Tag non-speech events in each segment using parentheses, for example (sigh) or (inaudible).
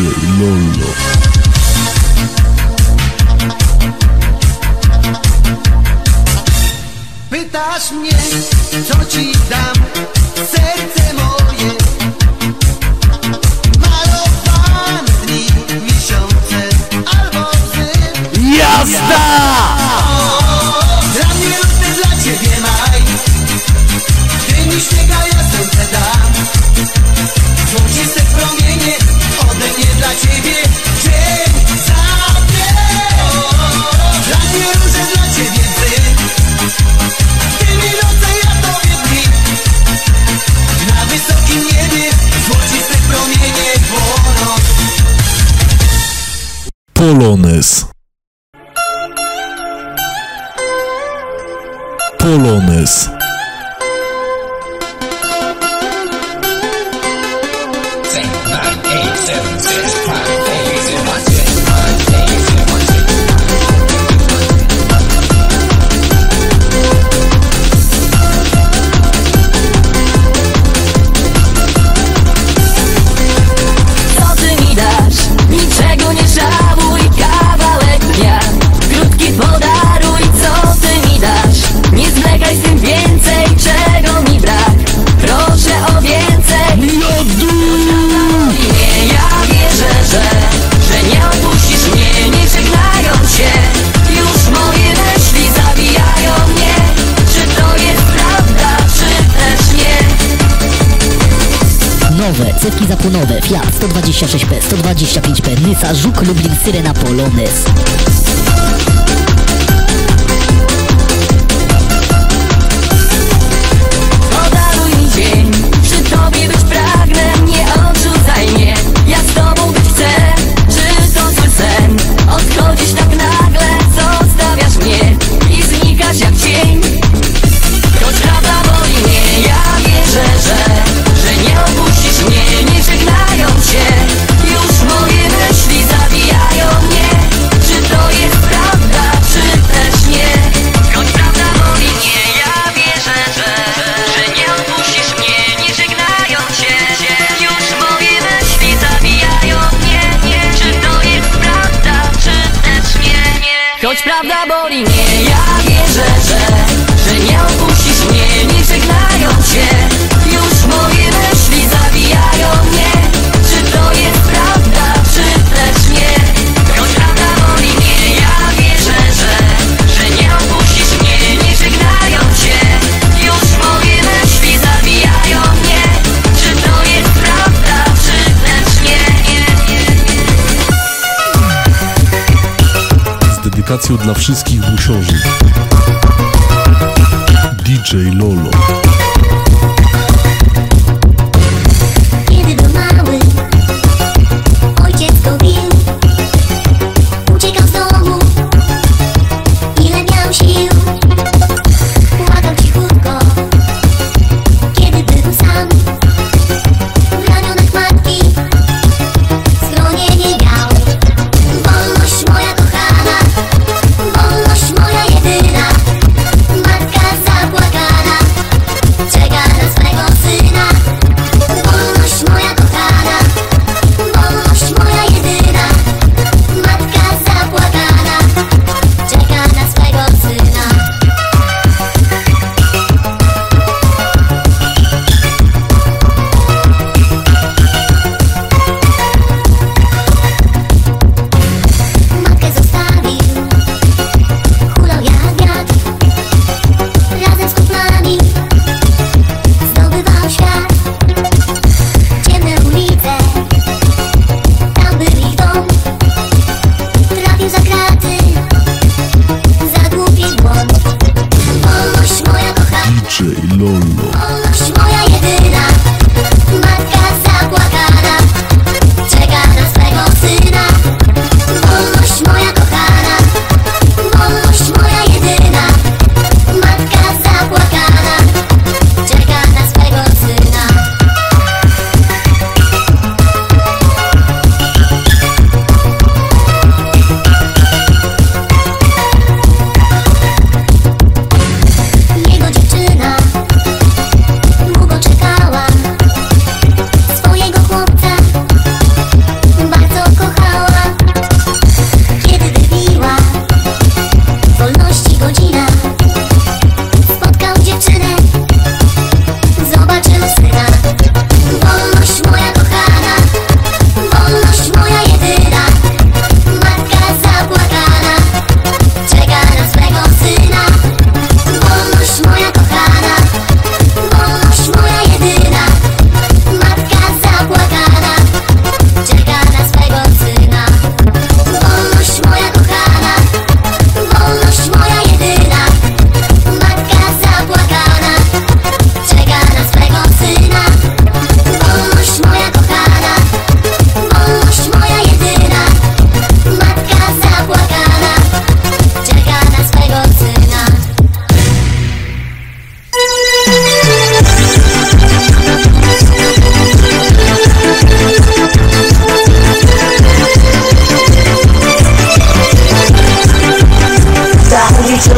Lolo. 126P, 125P, Nysa, Żuk Lublin, Syrena, Polonez. dla wszystkich busiorzy. DJ Lolo.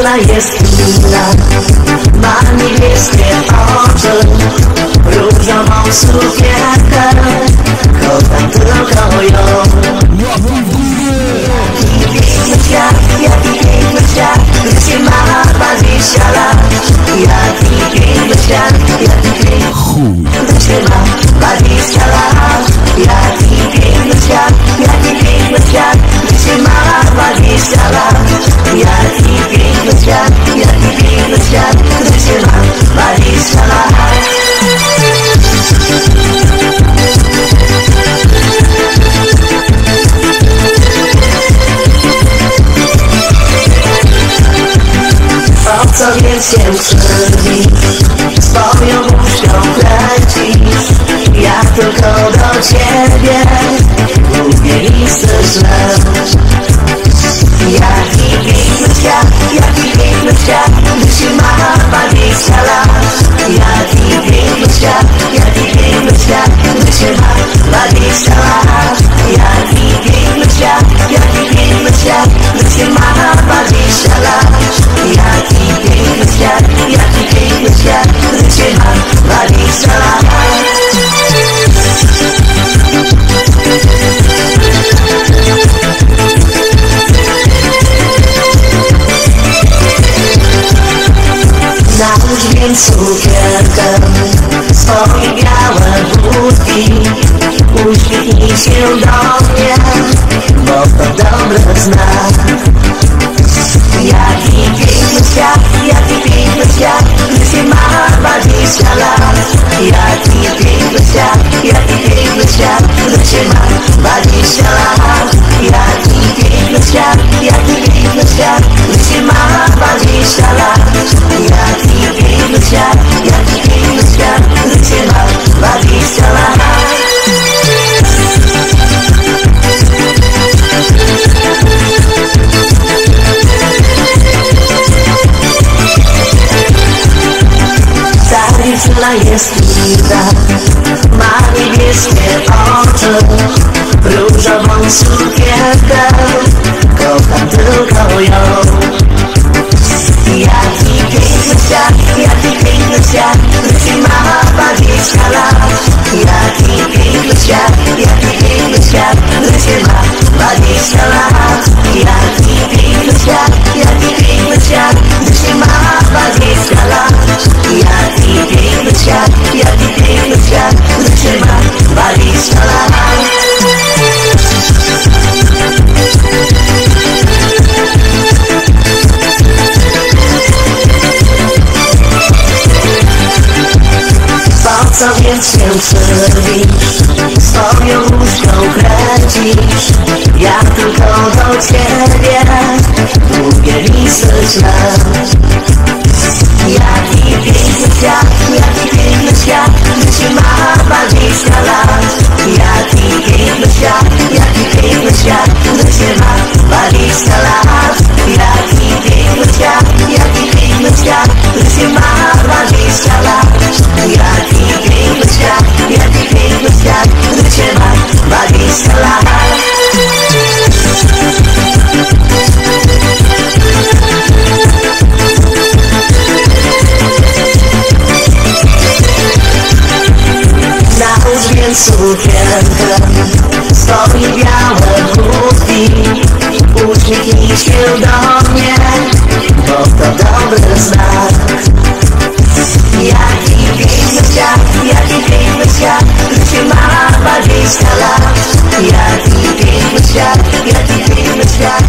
Dziewczyna jest inna Ma niebieskie oczy Różową sukienkę Kocham tylko ją Jaki piękny świat, jaki piękny świat Gdy ma 20 lat Jaki piękny świat, jaki piękny Chuj. gdy ma 20 lat Jaki piękny świat, jaki piękny świat Gdy ma 20 lat Jaki piękny świat, jaki piękny świat Gdy się 20 lat Po co więc się krzywi Swoją muszką kręcisz Ja tylko do ciebie Mówię listy źle Jaki piękny świat, jaki co więc się krzywisz? Swoją łóżką kręcisz Ja tylko do ciebie Mówię listy źle Jaki piękny świat, jaki piękny świat się ma 20 lat. Jaki piękny świat, jaki piękny świat się ma 20 lat. Jaki piękny świat, jaki piękny świat Gdy się ma 20 lat Jaki piękny świat, jaki piękny świat Gdy się ma 20 lat Nałóż więc sukienkę Swoje białe Bo to dobry znak Jaki piękny świat, jaki piękny świat ma 20 lat Jaki piękny świat, jaki piękny świat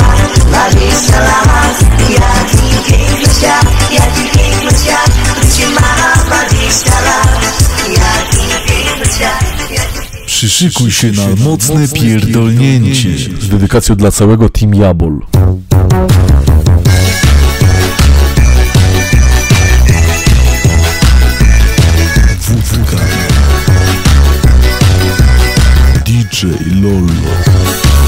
ma 20 lat Jaki piękny świat, jaki piękny świat ma 20 lat Przyszykuj się na mocne pierdolnięcie. Z dedykacją dla całego Team Jabol. DJ Lolo.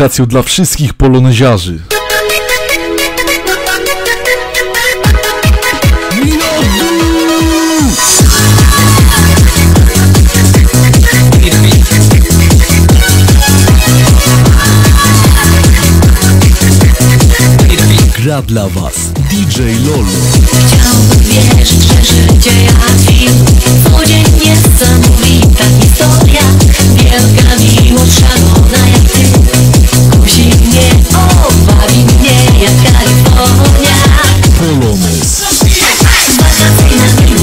dedykacją dla wszystkich poloneziarzy. Gra dla Was DJ Lolo. Chciałbym wierzyć, że życie ja twim Codzień jest zamówita historia Wielka miłość szalona jak Ty Polonez. Wakacyjna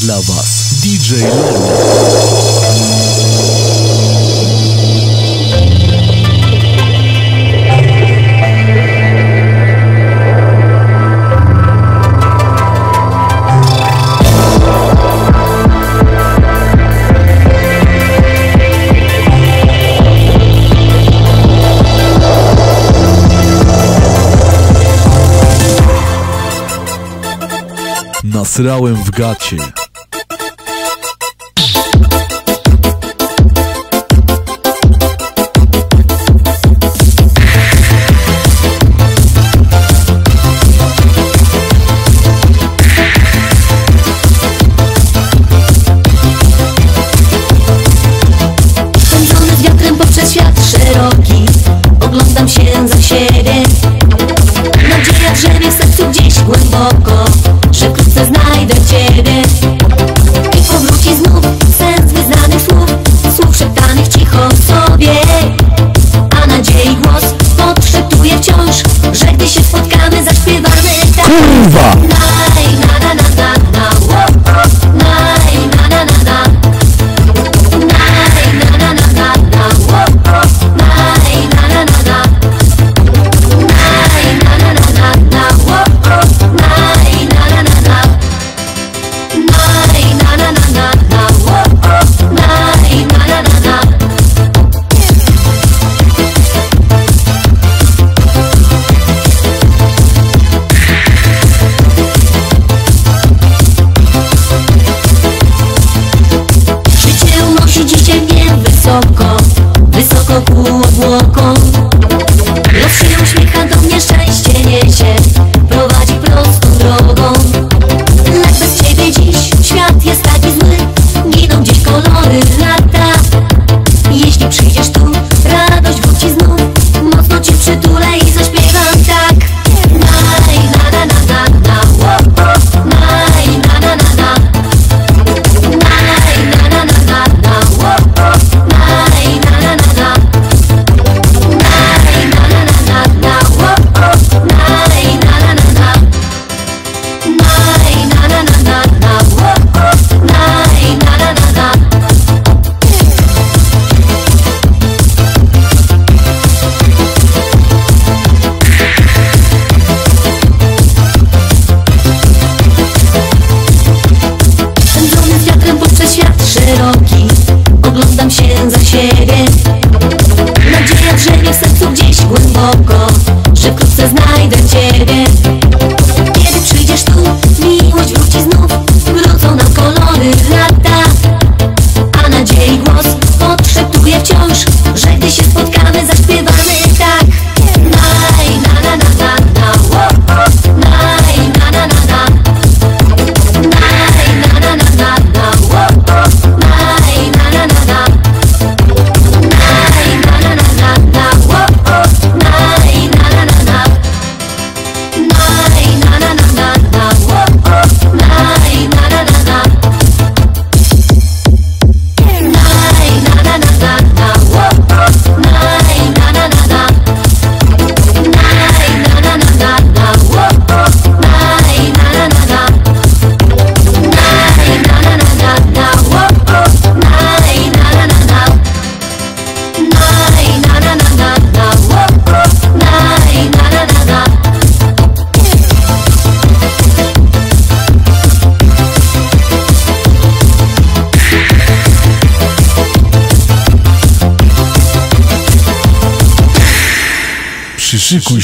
dla Was DJ Lolo. Nasrałem w gacie. favor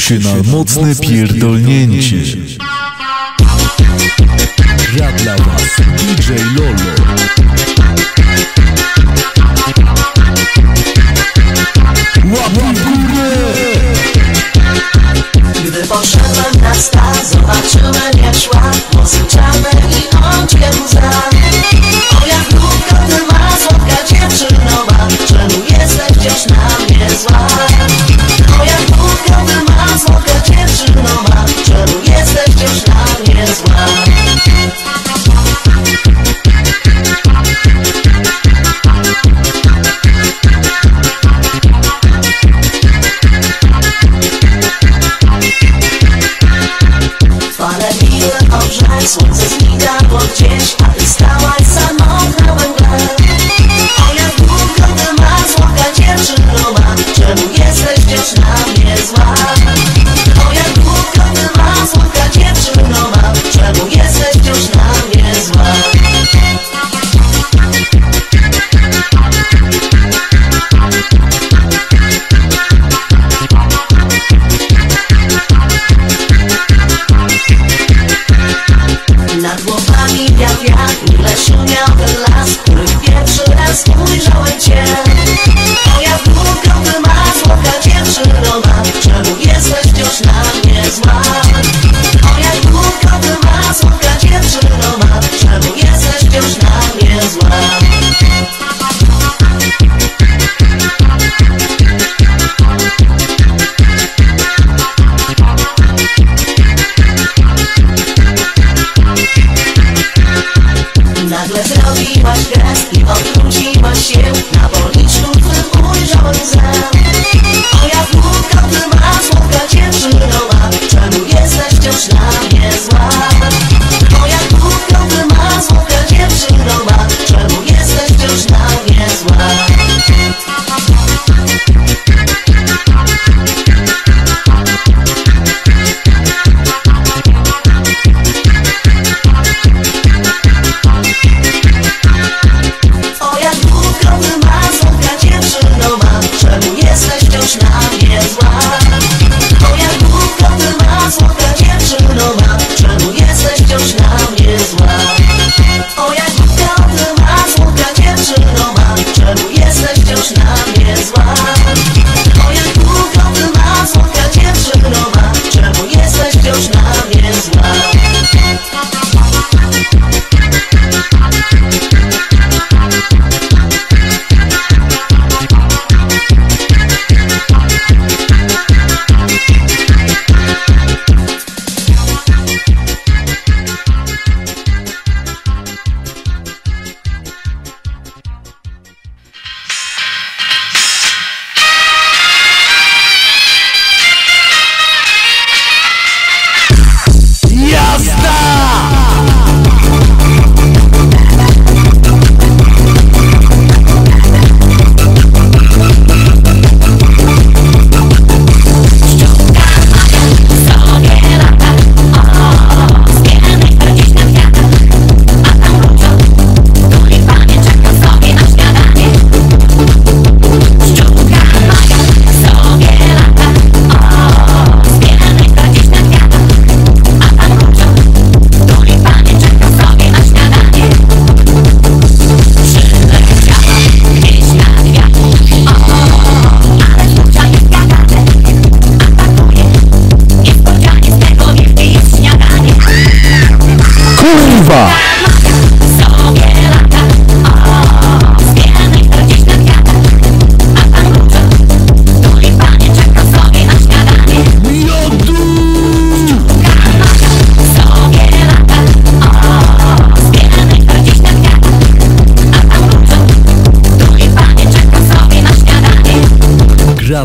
się na mocne pierdolnięcie.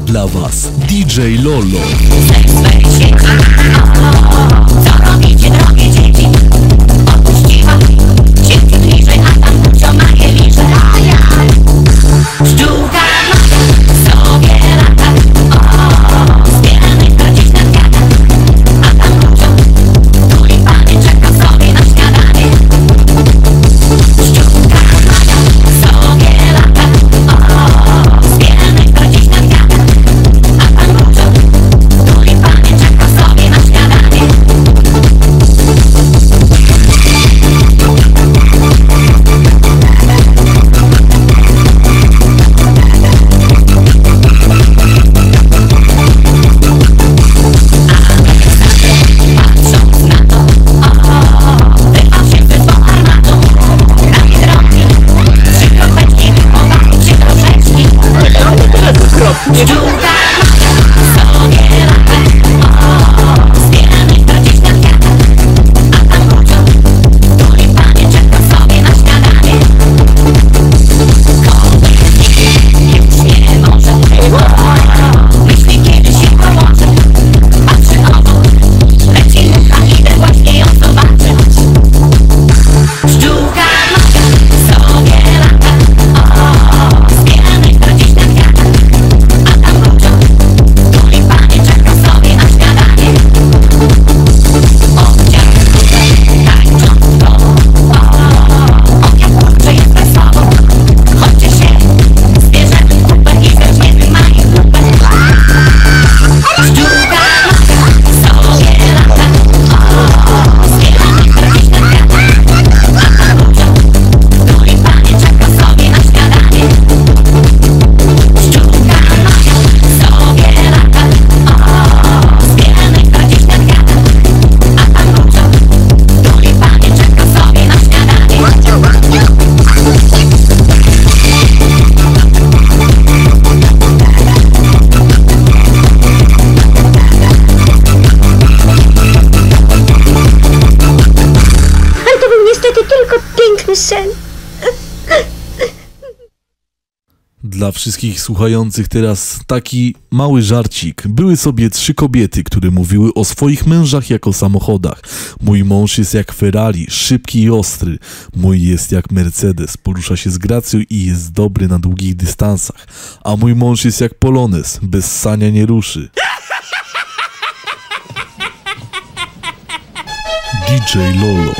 Dla was DJ Lolo. wszystkich słuchających teraz taki mały żarcik. Były sobie trzy kobiety, które mówiły o swoich mężach jako samochodach. Mój mąż jest jak Ferrari, szybki i ostry. Mój jest jak Mercedes, porusza się z gracją i jest dobry na długich dystansach. A mój mąż jest jak Polones, bez sania nie ruszy. (laughs) DJ Lolo.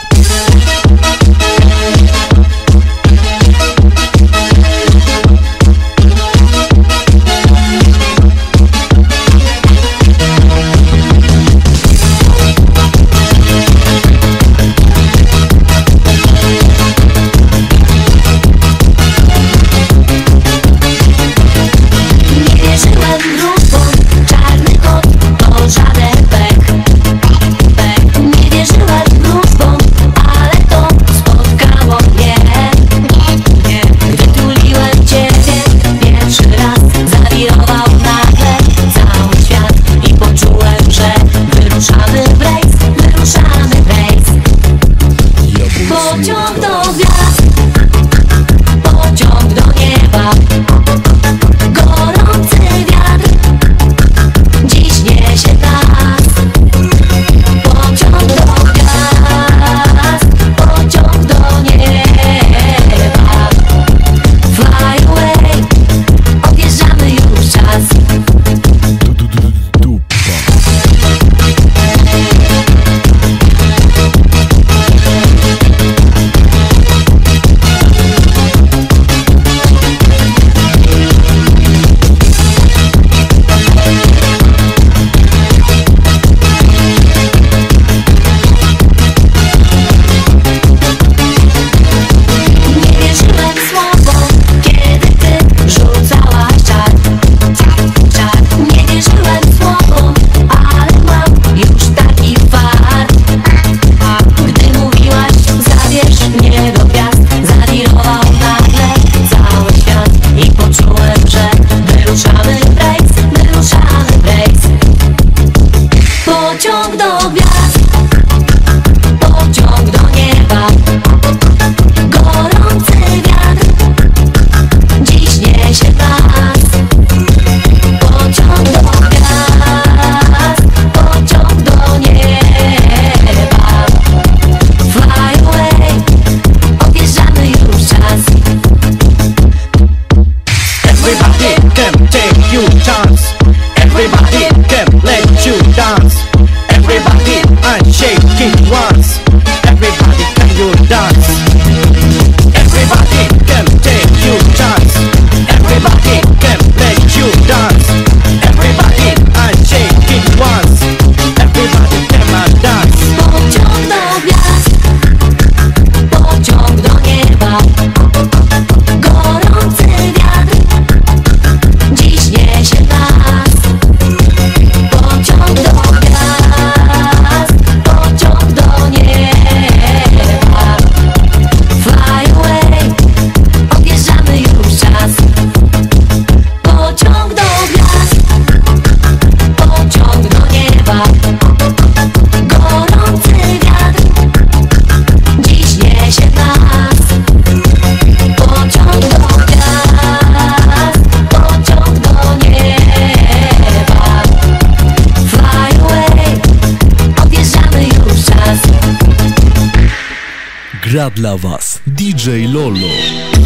dla Was DJ Lolo.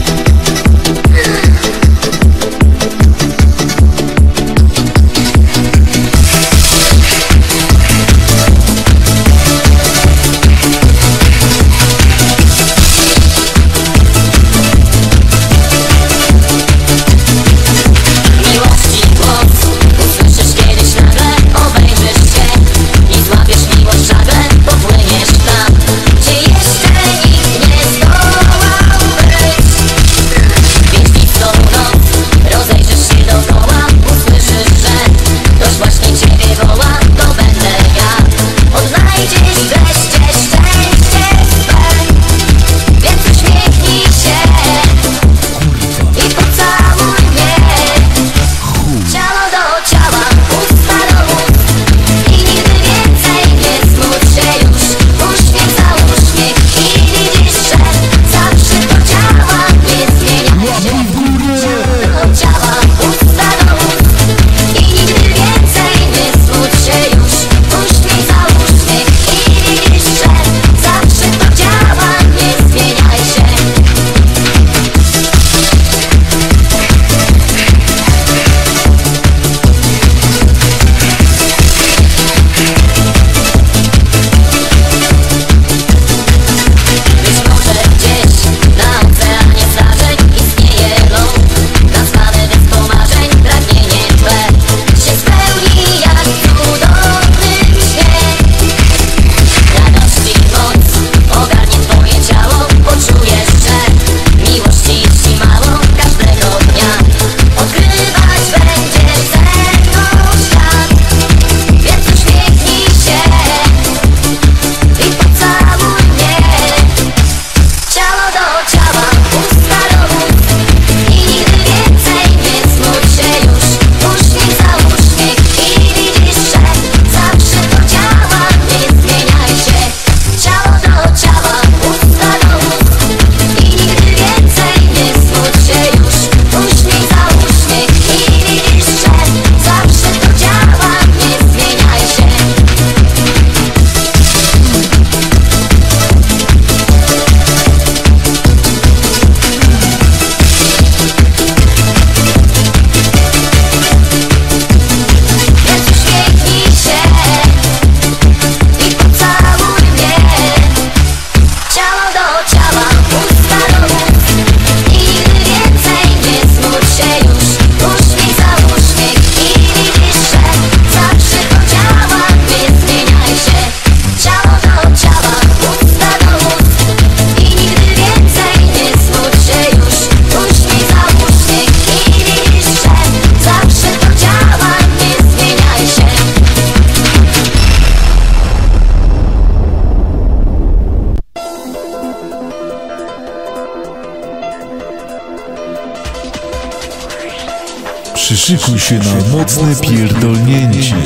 Przyszykuj się na mocne pierdolnięcie.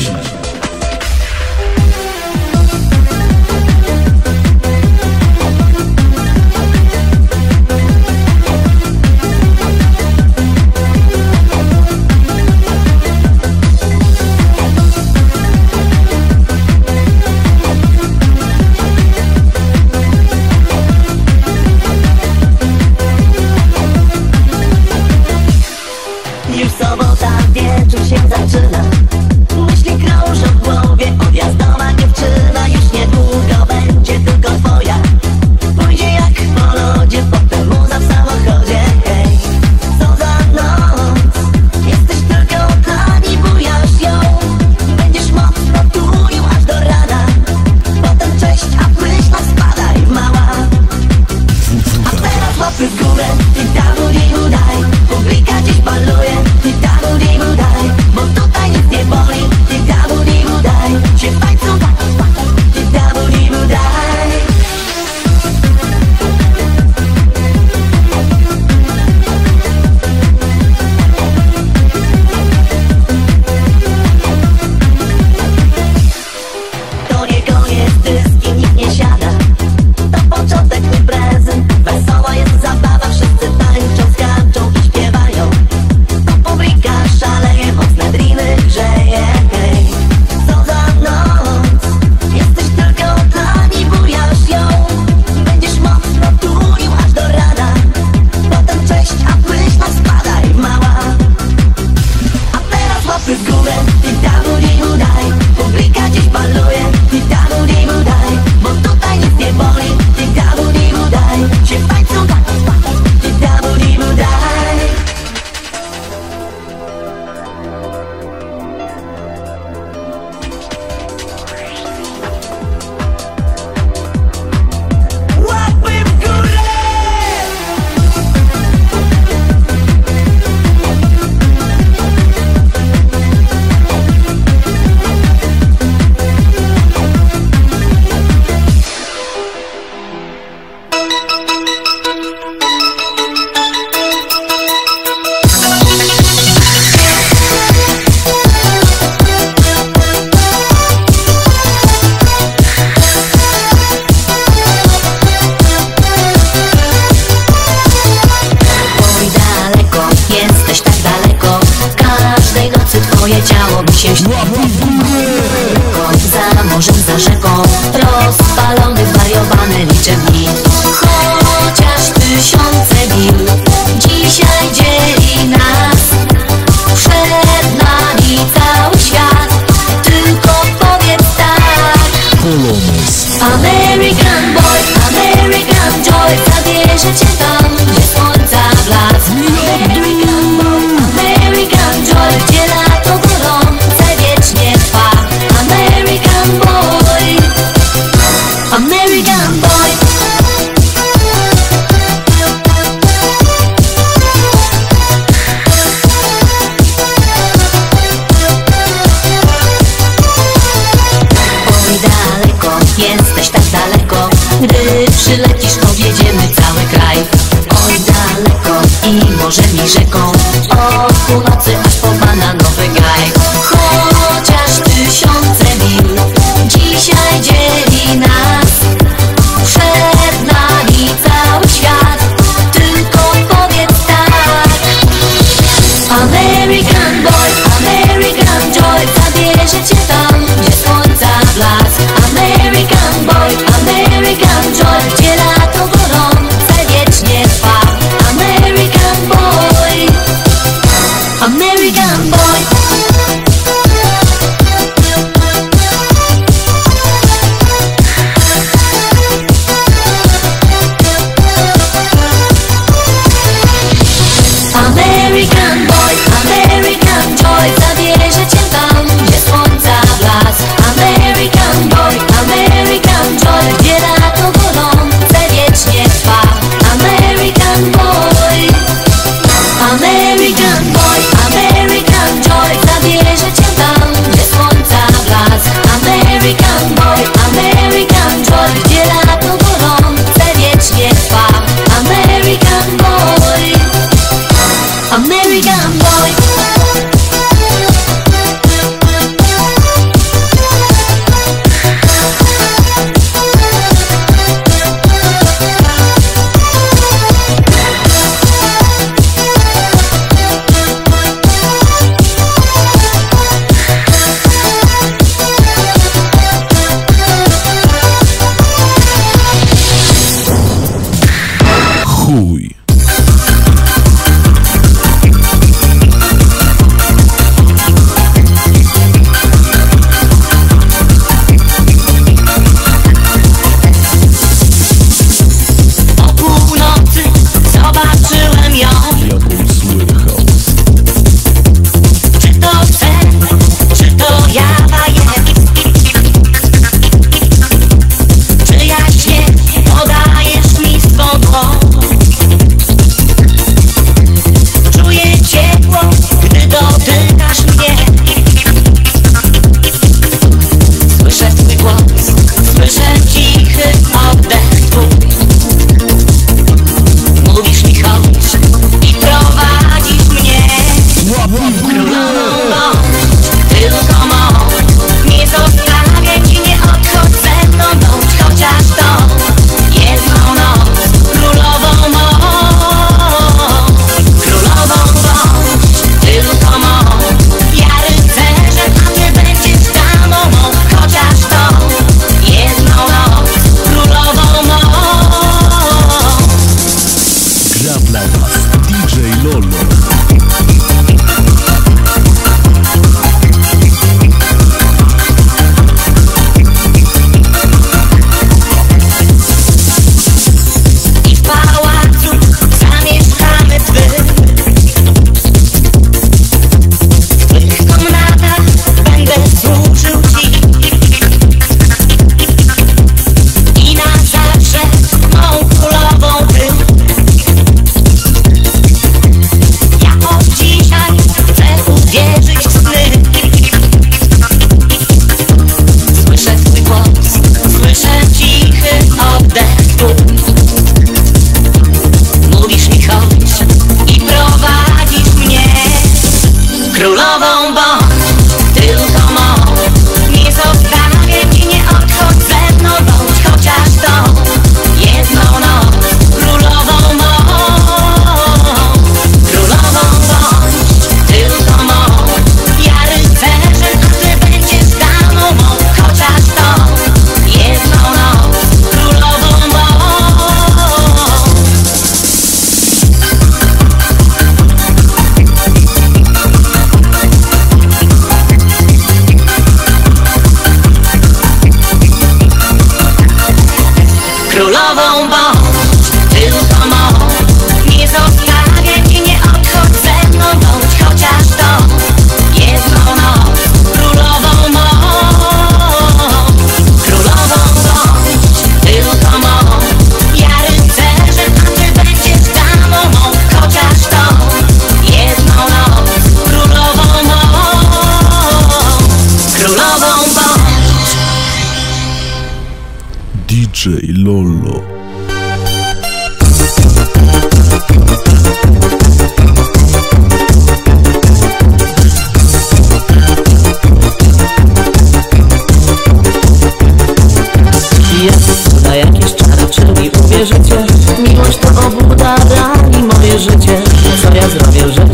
meus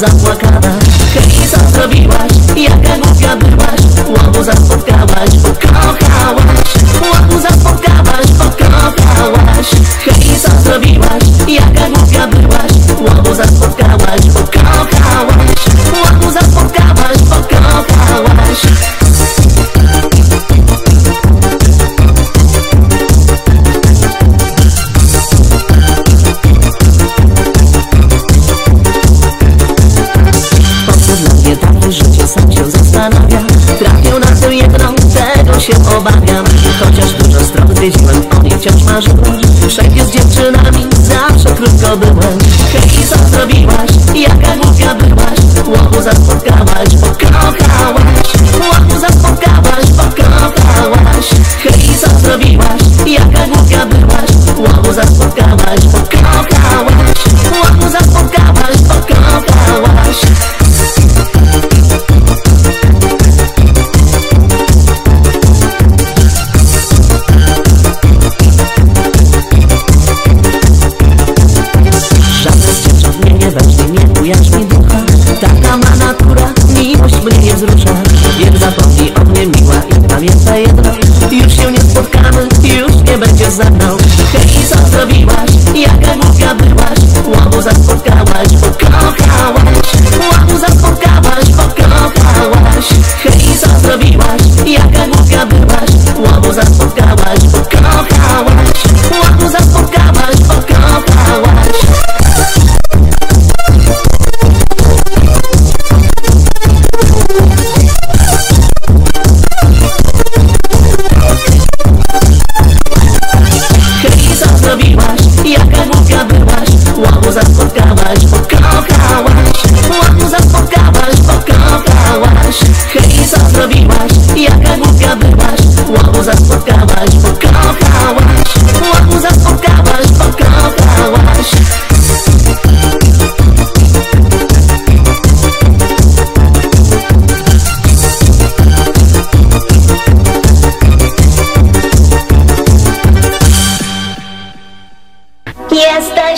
that's I'm what krótko byłaś Hejki zostawiłaś Jaka głupia byłaś? Łochu spotkałaś Pokochałaś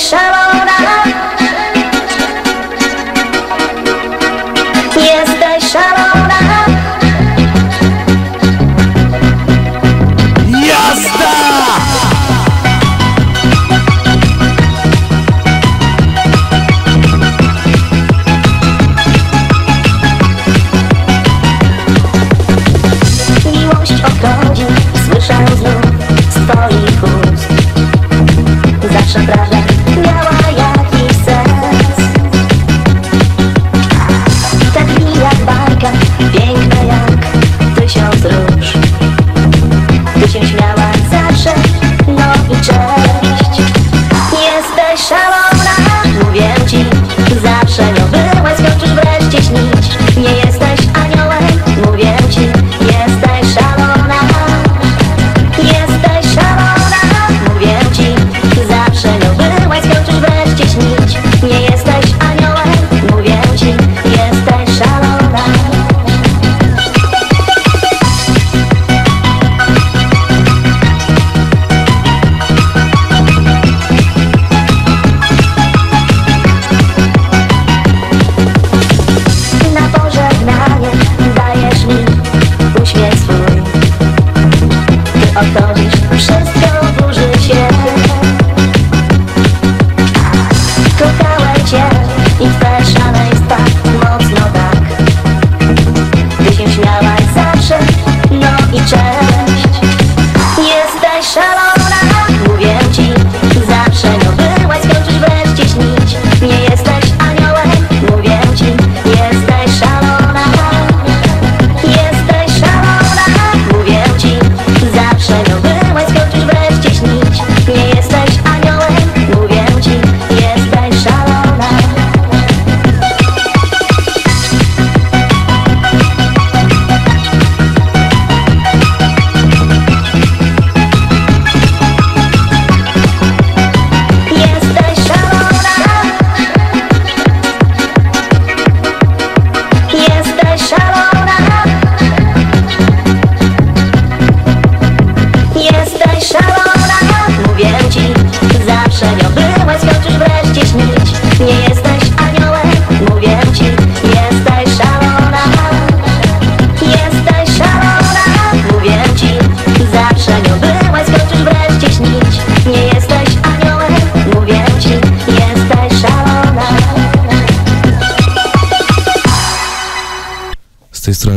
Shama.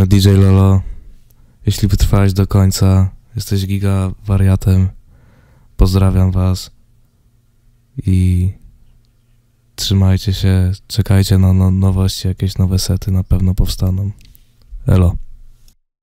DJ Lolo. Jeśli wytrwałeś do końca, jesteś giga wariatem. Pozdrawiam was. I trzymajcie się, czekajcie na no, nowości, jakieś nowe sety na pewno powstaną. Elo.